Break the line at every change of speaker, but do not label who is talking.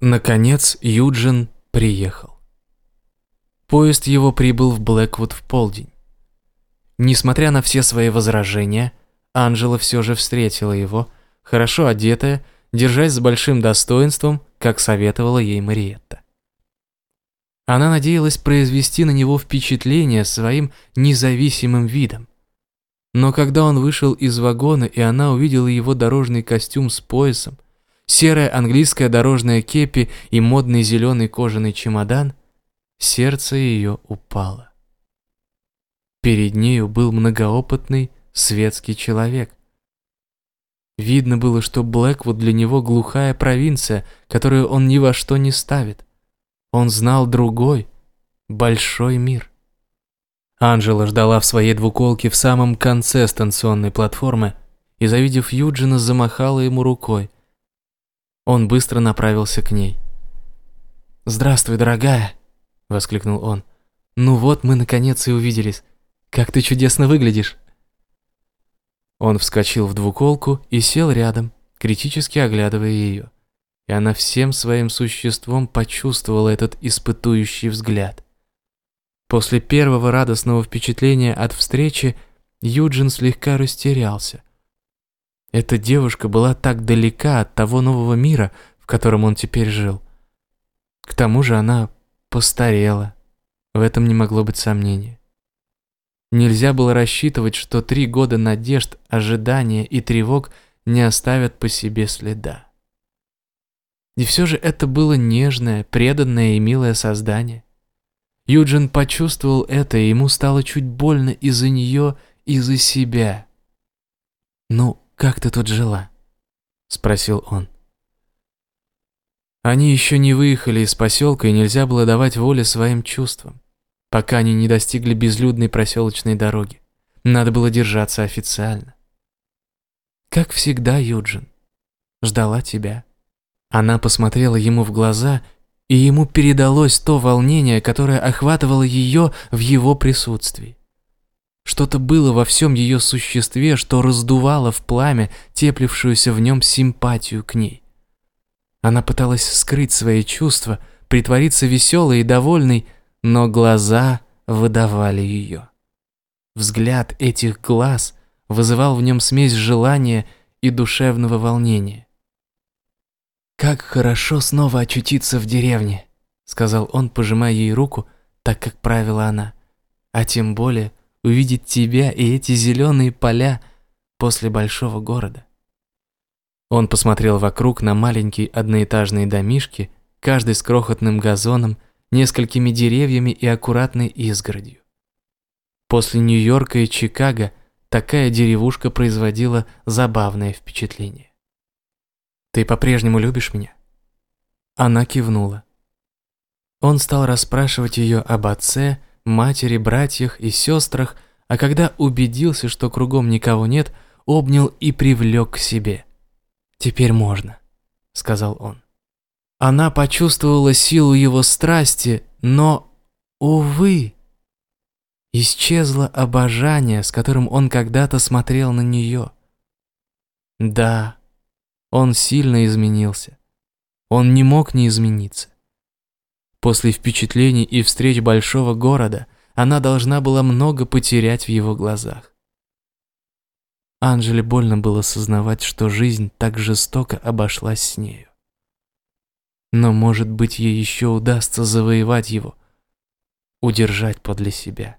Наконец Юджин приехал. Поезд его прибыл в Блэквуд в полдень. Несмотря на все свои возражения, Анжела все же встретила его, хорошо одетая, держась с большим достоинством, как советовала ей Мариетта. Она надеялась произвести на него впечатление своим независимым видом. Но когда он вышел из вагона, и она увидела его дорожный костюм с поясом, серая английская дорожная кепи и модный зеленый кожаный чемодан, сердце ее упало. Перед нею был многоопытный светский человек. Видно было, что Блэквуд для него глухая провинция, которую он ни во что не ставит. Он знал другой, большой мир. Анжела ждала в своей двуколке в самом конце станционной платформы и, завидев Юджина, замахала ему рукой. Он быстро направился к ней. «Здравствуй, дорогая!» — воскликнул он. «Ну вот мы наконец и увиделись. Как ты чудесно выглядишь!» Он вскочил в двуколку и сел рядом, критически оглядывая ее и она всем своим существом почувствовала этот испытующий взгляд. После первого радостного впечатления от встречи Юджин слегка растерялся. Эта девушка была так далека от того нового мира, в котором он теперь жил. К тому же она постарела. В этом не могло быть сомнения. Нельзя было рассчитывать, что три года надежд, ожидания и тревог не оставят по себе следа. И все же это было нежное, преданное и милое создание. Юджин почувствовал это, и ему стало чуть больно из-за нее и за себя. «Ну, как ты тут жила?» — спросил он. Они еще не выехали из поселка, и нельзя было давать воле своим чувствам, пока они не достигли безлюдной проселочной дороги. Надо было держаться официально. «Как всегда, Юджин. Ждала тебя». Она посмотрела ему в глаза, и ему передалось то волнение, которое охватывало ее в его присутствии. Что-то было во всем ее существе, что раздувало в пламя теплившуюся в нем симпатию к ней. Она пыталась скрыть свои чувства, притвориться веселой и довольной, но глаза выдавали ее. Взгляд этих глаз вызывал в нем смесь желания и душевного волнения. «Как хорошо снова очутиться в деревне», — сказал он, пожимая ей руку, так как правила она. «А тем более увидеть тебя и эти зеленые поля после большого города». Он посмотрел вокруг на маленькие одноэтажные домишки, каждый с крохотным газоном, несколькими деревьями и аккуратной изгородью. После Нью-Йорка и Чикаго такая деревушка производила забавное впечатление. Ты по-прежнему любишь меня?» Она кивнула. Он стал расспрашивать ее об отце, матери, братьях и сестрах, а когда убедился, что кругом никого нет, обнял и привлек к себе. «Теперь можно», — сказал он. Она почувствовала силу его страсти, но, увы, исчезло обожание, с которым он когда-то смотрел на нее. Да, он сильно изменился. Он не мог не измениться. После впечатлений и встреч большого города она должна была много потерять в его глазах. Анжеле больно было сознавать, что жизнь так жестоко обошлась с нею. Но, может быть, ей еще удастся завоевать его, удержать подле себя.